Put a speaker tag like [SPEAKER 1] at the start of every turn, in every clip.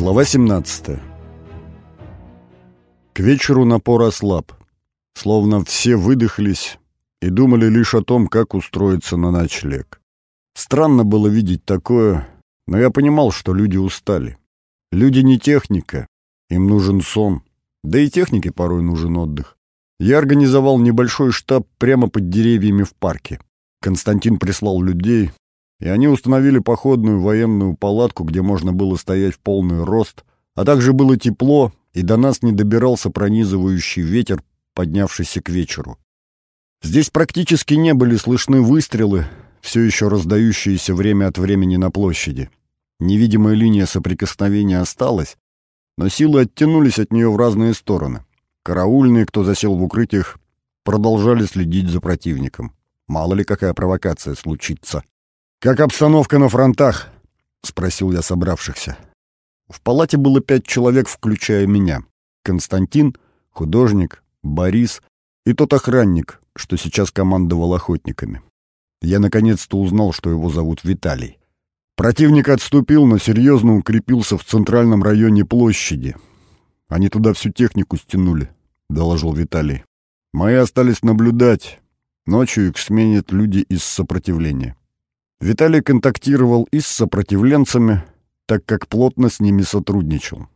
[SPEAKER 1] Глава 17 К вечеру напор ослаб. Словно все выдохлись и думали лишь о том, как устроиться на ночлег. Странно было видеть такое, но я понимал, что люди устали. Люди не техника, им нужен сон, да и технике порой нужен отдых. Я организовал небольшой штаб прямо под деревьями в парке. Константин прислал людей, и они установили походную военную палатку, где можно было стоять в полный рост, а также было тепло, и до нас не добирался пронизывающий ветер, поднявшийся к вечеру. Здесь практически не были слышны выстрелы, все еще раздающиеся время от времени на площади. Невидимая линия соприкосновения осталась, но силы оттянулись от нее в разные стороны. Караульные, кто засел в укрытиях, продолжали следить за противником. Мало ли какая провокация случится. «Как обстановка на фронтах?» — спросил я собравшихся. В палате было пять человек, включая меня. Константин, художник, Борис и тот охранник, что сейчас командовал охотниками. Я наконец-то узнал, что его зовут Виталий. Противник отступил, но серьезно укрепился в центральном районе площади — они туда всю технику стянули, — доложил Виталий. Мои остались наблюдать. Ночью их сменят люди из сопротивления. Виталий контактировал и с сопротивленцами, так как плотно с ними сотрудничал.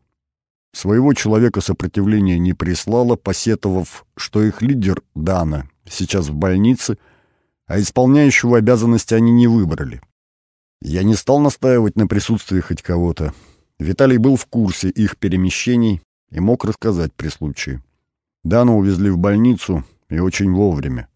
[SPEAKER 1] Своего человека сопротивления не прислало, посетовав, что их лидер, Дана, сейчас в больнице, а исполняющего обязанности они не выбрали. Я не стал настаивать на присутствии хоть кого-то. Виталий был в курсе их перемещений и мог рассказать при случае. Дану увезли в больницу и очень вовремя.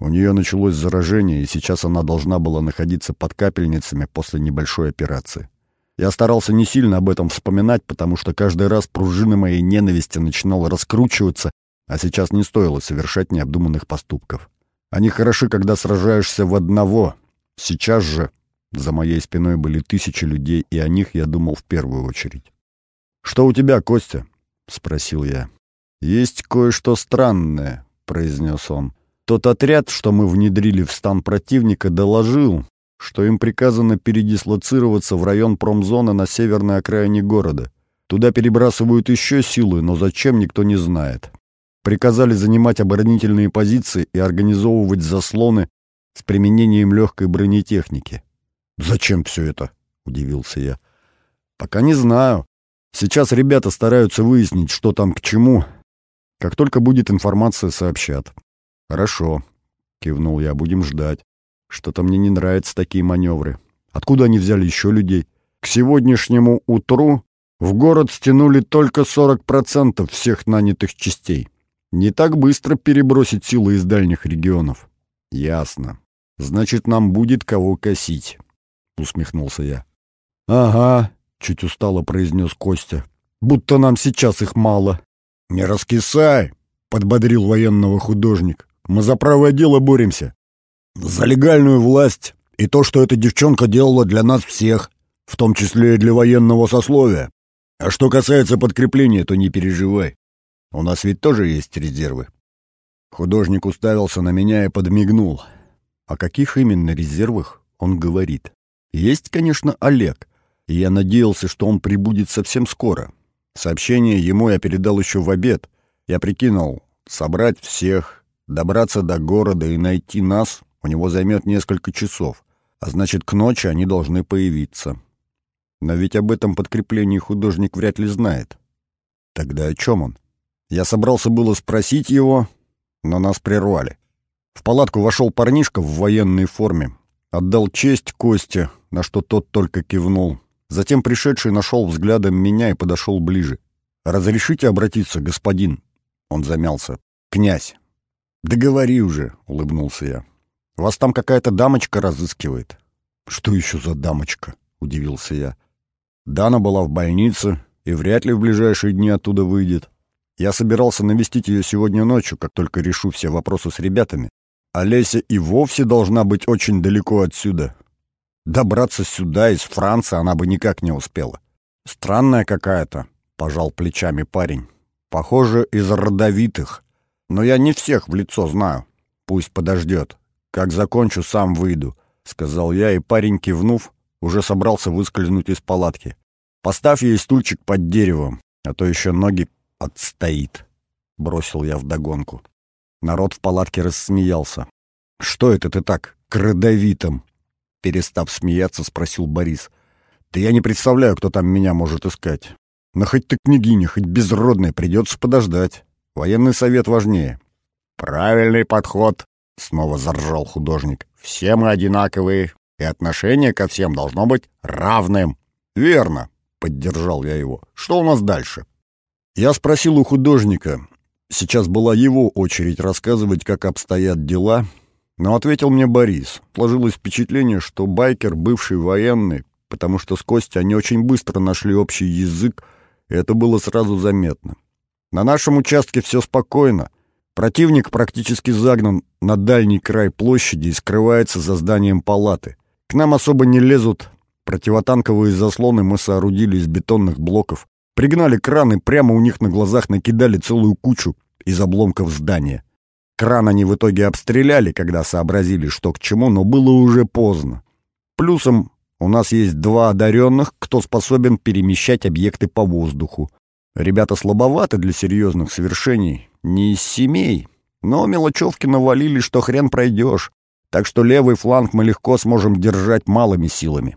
[SPEAKER 1] У нее началось заражение, и сейчас она должна была находиться под капельницами после небольшой операции. Я старался не сильно об этом вспоминать, потому что каждый раз пружина моей ненависти начинала раскручиваться, а сейчас не стоило совершать необдуманных поступков. Они хороши, когда сражаешься в одного. Сейчас же за моей спиной были тысячи людей, и о них я думал в первую очередь. «Что у тебя, Костя?» — спросил я. «Есть кое-что странное», — произнес он. «Тот отряд, что мы внедрили в стан противника, доложил, что им приказано передислоцироваться в район промзоны на северной окраине города. Туда перебрасывают еще силы, но зачем, никто не знает. Приказали занимать оборонительные позиции и организовывать заслоны с применением легкой бронетехники. «Зачем все это?» — удивился я. «Пока не знаю. Сейчас ребята стараются выяснить, что там к чему. Как только будет информация, сообщат. Хорошо, кивнул я, будем ждать. Что-то мне не нравятся такие маневры. Откуда они взяли еще людей? К сегодняшнему утру в город стянули только 40% всех нанятых частей. Не так быстро перебросить силы из дальних регионов. Ясно. Значит, нам будет кого косить, усмехнулся я. Ага, — чуть устало произнес Костя. «Будто нам сейчас их мало». «Не раскисай!» — подбодрил военного художник. «Мы за правое дело боремся. За легальную власть и то, что эта девчонка делала для нас всех, в том числе и для военного сословия. А что касается подкрепления, то не переживай. У нас ведь тоже есть резервы». Художник уставился на меня и подмигнул. О каких именно резервах он говорит? Есть, конечно, Олег, и я надеялся, что он прибудет совсем скоро. Сообщение ему я передал еще в обед. Я прикинул, собрать всех, добраться до города и найти нас у него займет несколько часов, а значит, к ночи они должны появиться. Но ведь об этом подкреплении художник вряд ли знает. Тогда о чем он? Я собрался было спросить его, но нас прервали. В палатку вошел парнишка в военной форме, отдал честь Косте, на что тот только кивнул. Затем пришедший нашел взглядом меня и подошел ближе. «Разрешите обратиться, господин?» Он замялся. «Князь». «Да говори уже», — улыбнулся я. «Вас там какая-то дамочка разыскивает». «Что еще за дамочка?» — удивился я. Дана была в больнице и вряд ли в ближайшие дни оттуда выйдет. Я собирался навестить ее сегодня ночью, как только решу все вопросы с ребятами. Олеся и вовсе должна быть очень далеко отсюда. Добраться сюда из Франции она бы никак не успела. Странная какая-то, пожал плечами парень. Похоже, из родовитых. Но я не всех в лицо знаю. Пусть подождет. Как закончу, сам выйду, сказал я, и парень, кивнув, уже собрался выскользнуть из палатки. Поставь ей стульчик под деревом, а то еще ноги отстоит», — бросил я вдогонку. Народ в палатке рассмеялся. «Что это ты так, к родовитым?» Перестав смеяться, спросил Борис. «Да я не представляю, кто там меня может искать. Но хоть ты княгиня, хоть безродная, придется подождать. Военный совет важнее».
[SPEAKER 2] «Правильный подход», — снова заржал художник. «Все мы одинаковые, и отношение ко всем должно быть равным».
[SPEAKER 1] «Верно», — поддержал я его. «Что у нас дальше?» Я спросил у художника. Сейчас была его очередь рассказывать, как обстоят дела, но ответил мне Борис. Сложилось впечатление, что байкер бывший военный, потому что с Костей они очень быстро нашли общий язык, и это было сразу заметно. На нашем участке все спокойно. Противник практически загнан на дальний край площади и скрывается за зданием палаты. К нам особо не лезут. Противотанковые заслоны мы соорудили из бетонных блоков. Пригнали краны, прямо у них на глазах накидали целую кучу из обломков здания. Кран они в итоге обстреляли, когда сообразили, что к чему, но было уже поздно. Плюсом у нас есть два одаренных, кто способен перемещать объекты по воздуху. Ребята слабоваты для серьезных совершений, не из семей, но мелочевки навалили, что хрен пройдешь. Так что левый фланг мы легко сможем держать малыми силами.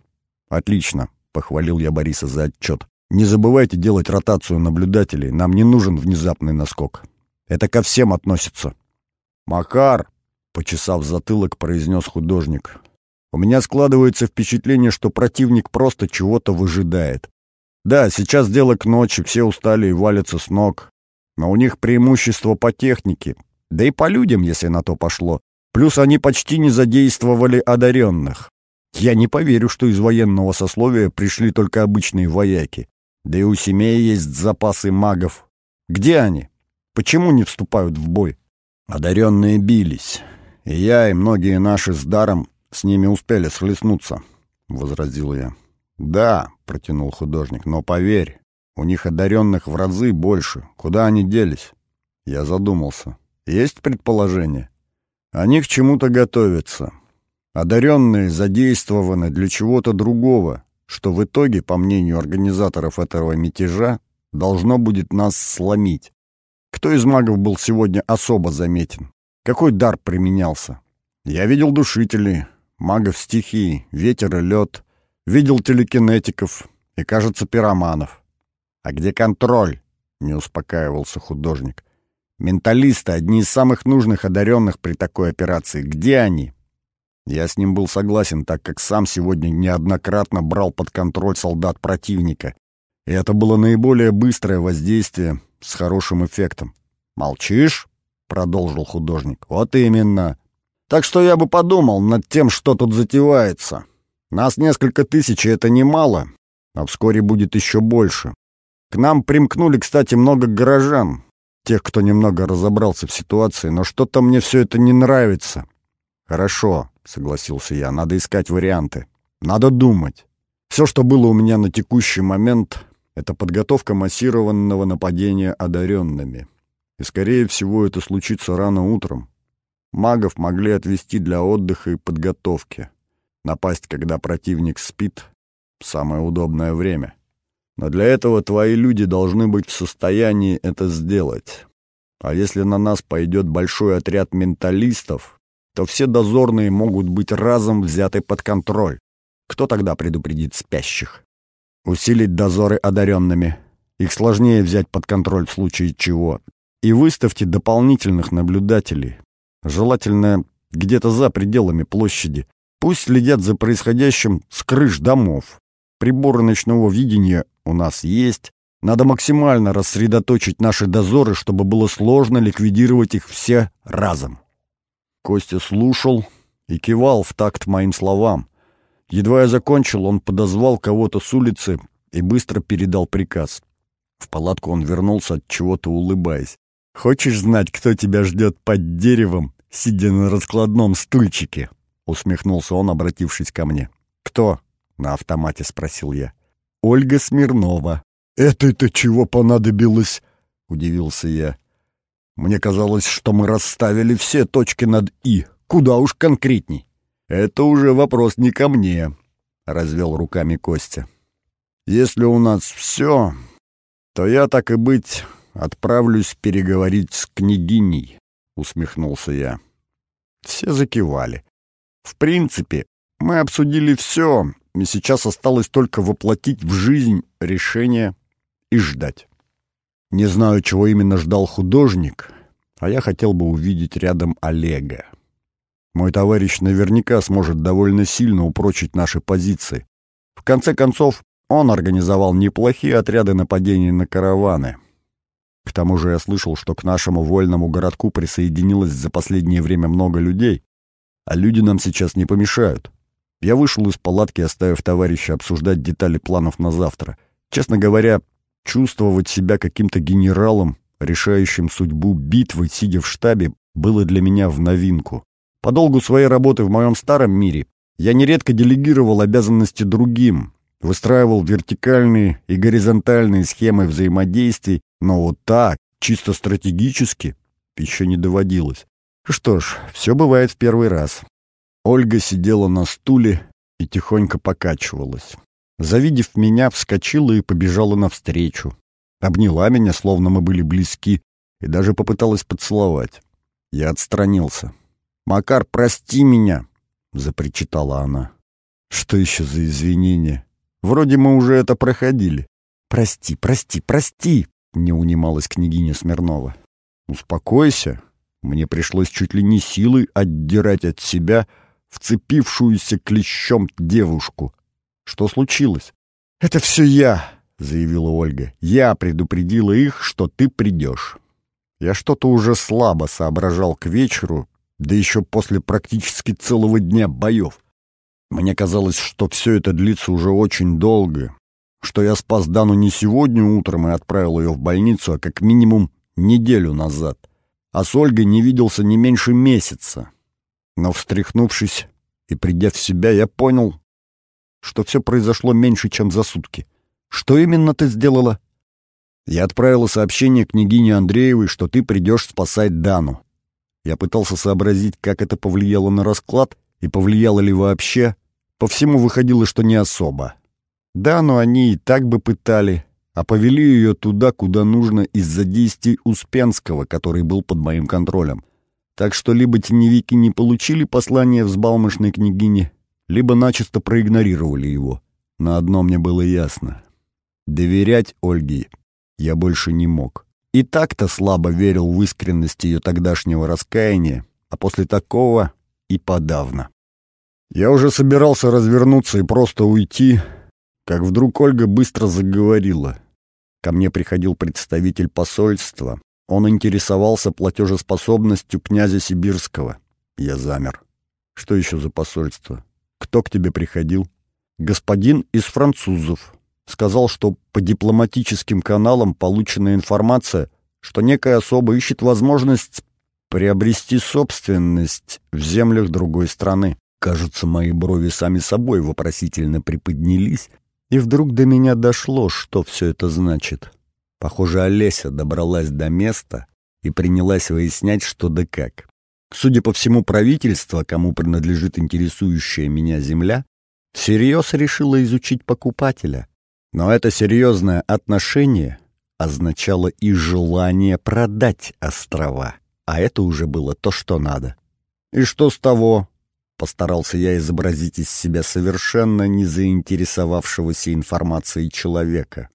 [SPEAKER 1] Отлично, похвалил я Бориса за отчет. Не забывайте делать ротацию наблюдателей, нам не нужен внезапный наскок. Это ко всем относится. Макар, почесав затылок, произнес художник. У меня складывается впечатление, что противник просто чего-то выжидает. Да, сейчас дело к ночи, все устали и валятся с ног. Но у них преимущество по технике, да и по людям, если на то пошло. Плюс они почти не задействовали одаренных. Я не поверю, что из военного сословия пришли только обычные вояки. Да и у семей есть запасы магов. Где они? Почему не вступают в бой? Одаренные бились. И я, и многие наши с даром с ними успели схлестнуться, — возразил я. «Да», — протянул художник, — «но поверь, у них одаренных в разы больше. Куда они делись?» Я задумался. «Есть предположение?» «Они к чему-то готовятся. Одаренные задействованы для чего-то другого, что в итоге, по мнению организаторов этого мятежа, должно будет нас сломить. Кто из магов был сегодня особо заметен? Какой дар применялся? Я видел душителей, магов стихии, ветер и лед — Видел телекинетиков и, кажется, пироманов. «А где контроль?» — не успокаивался художник. «Менталисты — одни из самых нужных одаренных при такой операции. Где они?» Я с ним был согласен, так как сам сегодня неоднократно брал под контроль солдат противника. И это было наиболее быстрое воздействие с хорошим эффектом. «Молчишь?» — продолжил художник. «Вот именно. Так что я бы подумал над тем, что тут затевается. Нас несколько тысяч, и это немало, а вскоре будет еще больше. К нам примкнули, кстати, много горожан, тех, кто немного разобрался в ситуации, но что-то мне все это не нравится. Хорошо, согласился я, надо искать варианты. Надо думать. Все, что было у меня на текущий момент, это подготовка массированного нападения одаренными. И, скорее всего, это случится рано утром. Магов могли отвести для отдыха и подготовки. Напасть, когда противник спит — самое удобное время. Но для этого твои люди должны быть в состоянии это сделать. А если на нас пойдет большой отряд менталистов, то все дозорные могут быть разом взяты под контроль. Кто тогда предупредит спящих? Усилить дозоры одаренными. Их сложнее взять под контроль в случае чего. И выставьте дополнительных наблюдателей. Желательно где-то за пределами площади, Пусть следят за происходящим с крыш домов. Приборы ночного видения у нас есть. Надо максимально рассредоточить наши дозоры, чтобы было сложно ликвидировать их все разом. Костя слушал и кивал в такт моим словам. Едва я закончил, он подозвал кого-то с улицы и быстро передал приказ. В палатку он вернулся от чего-то улыбаясь. «Хочешь знать, кто тебя ждет под деревом, сидя на раскладном стульчике?» — усмехнулся он, обратившись ко мне. «Кто?» — на автомате спросил я. «Ольга Смирнова». «Это-то чего понадобилось?» — удивился я. «Мне казалось, что мы расставили все точки над «и». Куда уж конкретней». «Это уже вопрос не ко мне», — развел руками Костя. Если у нас все, то я, так и быть, отправлюсь переговорить с княгиней, — усмехнулся я. Все закивали. В принципе, мы обсудили все, и сейчас осталось только воплотить в жизнь решение и ждать. Не знаю, чего именно ждал художник, а я хотел бы увидеть рядом Олега. Мой товарищ наверняка сможет довольно сильно упрочить наши позиции. В конце концов, он организовал неплохие отряды нападений на караваны. К тому же я слышал, что к нашему вольному городку присоединилось за последнее время много людей, а люди нам сейчас не помешают. Я вышел из палатки, оставив товарища обсуждать детали планов на завтра. Честно говоря, чувствовать себя каким-то генералом, решающим судьбу битвы, сидя в штабе, было для меня в новинку. По долгу своей работы в моем старом мире я нередко делегировал обязанности другим, выстраивал вертикальные и горизонтальные схемы взаимодействий, но вот так, чисто стратегически, еще не доводилось. Что ж, все бывает в первый раз. Ольга сидела на стуле и тихонько покачивалась. Завидев меня, вскочила и побежала навстречу. Обняла меня, словно мы были близки, и даже попыталась поцеловать. Я отстранился. «Макар, прости меня!» — запричитала она. «Что еще за извинения? Вроде мы уже это проходили». «Прости, прости, прости!» — не унималась княгиня Смирнова. «Успокойся!» Мне пришлось чуть ли не силой отдирать от себя вцепившуюся клещом девушку. Что случилось? «Это все я!» — заявила Ольга. «Я предупредила их, что ты придешь». Я что-то уже слабо соображал к вечеру, да еще после практически целого дня боев. Мне казалось, что все это длится уже очень долго, что я спас Дану не сегодня утром и отправил ее в больницу, а как минимум неделю назад. А с Ольгой не виделся не меньше месяца. Но, встряхнувшись и придя в себя, я понял, что все произошло меньше, чем за сутки. «Что именно ты сделала?» «Я отправила сообщение княгине Андреевой, что ты придешь спасать Дану. Я пытался сообразить, как это повлияло на расклад и повлияло ли вообще. По всему выходило, что не особо. Да, но они и так бы пытали, а повели ее туда, куда нужно из-за действий Успенского, который был под моим контролем. Так что либо теневики не получили послание взбалмошной княгини, либо начисто проигнорировали его. На одно мне было ясно. Доверять Ольге я больше не мог. И так-то слабо верил в искренность ее тогдашнего раскаяния, а после такого и подавно. Я уже собирался развернуться и просто уйти, как вдруг Ольга быстро заговорила. Ко мне приходил представитель посольства. Он интересовался платежеспособностью князя Сибирского. Я замер. Что еще за посольство? Кто к тебе приходил? Господин из французов, сказал, что по дипломатическим каналам получена информация, что некая особа ищет возможность приобрести собственность в землях другой страны. Кажется, мои брови сами собой вопросительно приподнялись, и вдруг до меня дошло, что все это значит. Похоже, Олеся добралась до места и принялась выяснять, что да как. Судя по всему, правительство, кому принадлежит интересующая меня земля, всерьез решило изучить покупателя, но это серьезное отношение означало и желание продать острова, а это уже было то, что надо. «И что с того?» — постарался я изобразить из себя совершенно не заинтересовавшегося информацией человека.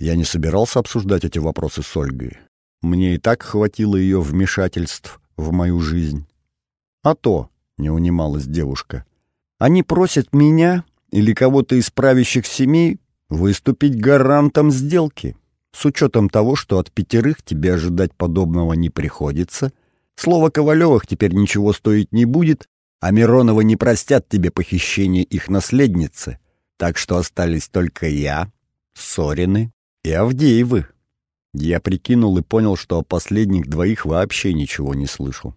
[SPEAKER 1] Я не собирался обсуждать эти вопросы с Ольгой. Мне и так хватило ее вмешательств в мою жизнь. «А то», — не унималась девушка, — «они просят меня или кого-то из правящих семей выступить гарантом сделки. С учетом того, что от пятерых тебе ожидать подобного не приходится, слово Ковалевых теперь ничего стоить не будет, а Миронова не простят тебе похищение их наследницы, так что остались только я, Сорины и Авдеевы. Я прикинул и понял, что о последних двоих вообще ничего не слышал.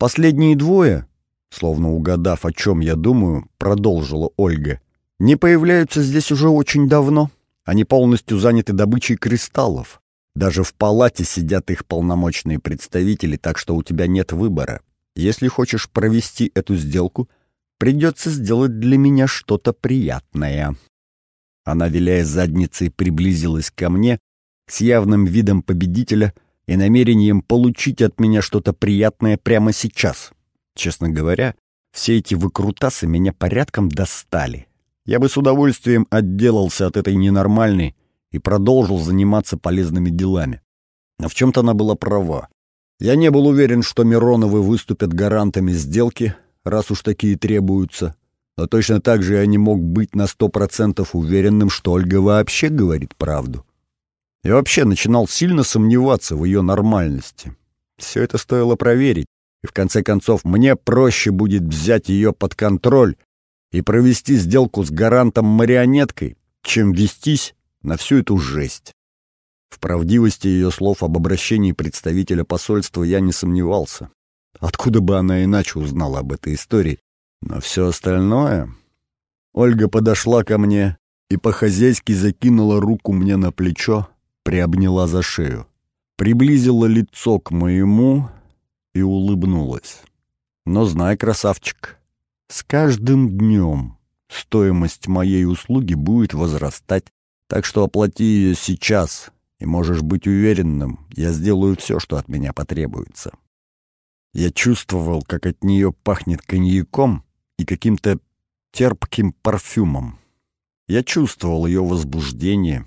[SPEAKER 1] Последние двое, словно угадав, о чем я думаю, продолжила Ольга, не появляются здесь уже очень давно. Они полностью заняты добычей кристаллов. Даже в палате сидят их полномочные представители, так что у тебя нет выбора. Если хочешь провести эту сделку, придется сделать для меня что-то приятное. Она, виляя задницей, приблизилась ко мне с явным видом победителя и намерением получить от меня что-то приятное прямо сейчас. Честно говоря, все эти выкрутасы меня порядком достали. Я бы с удовольствием отделался от этой ненормальной и продолжил заниматься полезными делами. Но в чем-то она была права. Я не был уверен, что Мироновы выступят гарантами сделки, раз уж такие требуются. Но точно так же я не мог быть на сто процентов уверенным, что Ольга вообще говорит правду. Я вообще начинал сильно сомневаться в ее нормальности. Все это стоило проверить, и в конце концов мне проще будет взять ее под контроль и провести сделку с гарантом-марионеткой, чем вестись на всю эту жесть. В правдивости ее слов об обращении представителя посольства я не сомневался. Откуда бы она иначе узнала об этой истории? Но все остальное... Ольга подошла ко мне и по-хозяйски закинула руку мне на плечо, приобняла за шею, приблизила лицо к моему и улыбнулась. Но знай, красавчик, с каждым днем стоимость моей услуги будет возрастать, так что оплати ее сейчас, и можешь быть уверенным, я сделаю все, что от меня потребуется. Я чувствовал, как от нее пахнет коньяком и каким-то терпким парфюмом. Я чувствовал ее возбуждение,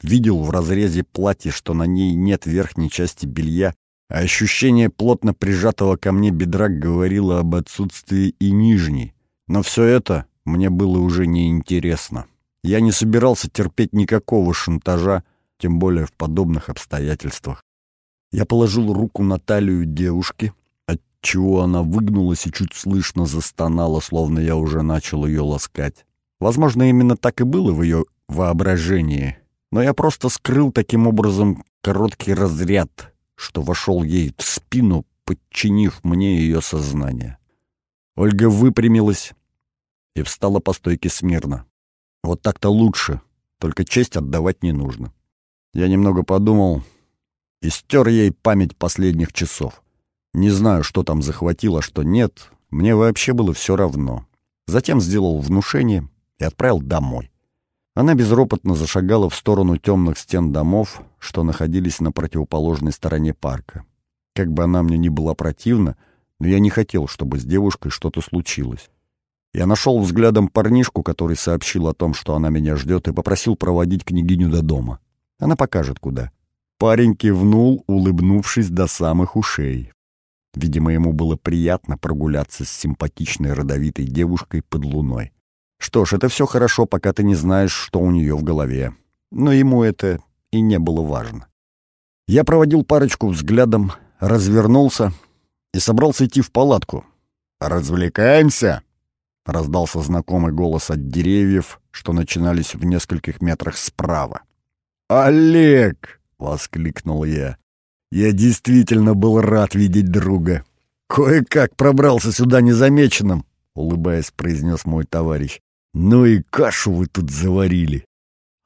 [SPEAKER 1] видел в разрезе платья, что на ней нет верхней части белья, а ощущение плотно прижатого ко мне бедра говорило об отсутствии и нижней. Но все это мне было уже неинтересно. Я не собирался терпеть никакого шантажа, тем более в подобных обстоятельствах. Я положил руку на талию девушки, отчего она выгнулась и чуть слышно застонала, словно я уже начал ее ласкать. Возможно, именно так и было в ее воображении, но я просто скрыл таким образом короткий разряд, что вошел ей в спину, подчинив мне ее сознание. Ольга выпрямилась и встала по стойке смирно. Вот так-то лучше, только честь отдавать не нужно. Я немного подумал и стер ей память последних часов. Не знаю, что там захватило, что нет, мне вообще было все равно. Затем сделал внушение и отправил домой. Она безропотно зашагала в сторону темных стен домов, что находились на противоположной стороне парка. Как бы она мне ни была противна, но я не хотел, чтобы с девушкой что-то случилось. Я нашел взглядом парнишку, который сообщил о том, что она меня ждет, и попросил проводить княгиню до дома. Она покажет, куда. Парень кивнул, улыбнувшись до самых ушей. Видимо, ему было приятно прогуляться с симпатичной родовитой девушкой под луной. Что ж, это все хорошо, пока ты не знаешь, что у нее в голове. Но ему это и не было важно. Я проводил парочку взглядом, развернулся и собрался идти в палатку.
[SPEAKER 2] «Развлекаемся?»
[SPEAKER 1] — раздался знакомый голос от деревьев, что начинались в нескольких метрах справа.
[SPEAKER 2] «Олег!» — воскликнул я. «Я действительно был рад видеть друга. Кое-как пробрался сюда незамеченным», — улыбаясь, произнес мой товарищ. «Ну и кашу вы тут заварили!»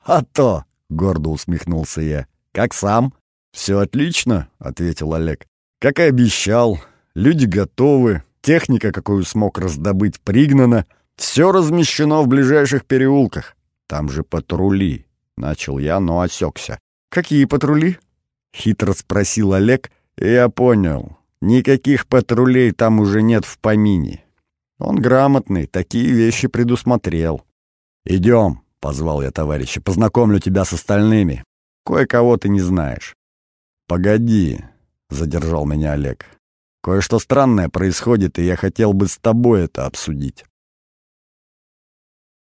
[SPEAKER 1] «А то!» — гордо усмехнулся я. «Как сам?»
[SPEAKER 2] «Все отлично», — ответил Олег. «Как и обещал. Люди готовы. Техника, какую смог раздобыть, пригнана. Все размещено в ближайших переулках. Там же патрули», — начал я, но осекся.
[SPEAKER 1] «Какие патрули?»
[SPEAKER 2] — хитро спросил Олег, и я понял. Никаких патрулей там уже нет в помине. Он грамотный, такие вещи предусмотрел. «Идем», — позвал я товарища, — «познакомлю тебя с остальными. Кое-кого ты не знаешь». «Погоди», — задержал меня Олег. «Кое-что странное происходит, и я хотел бы с тобой это обсудить».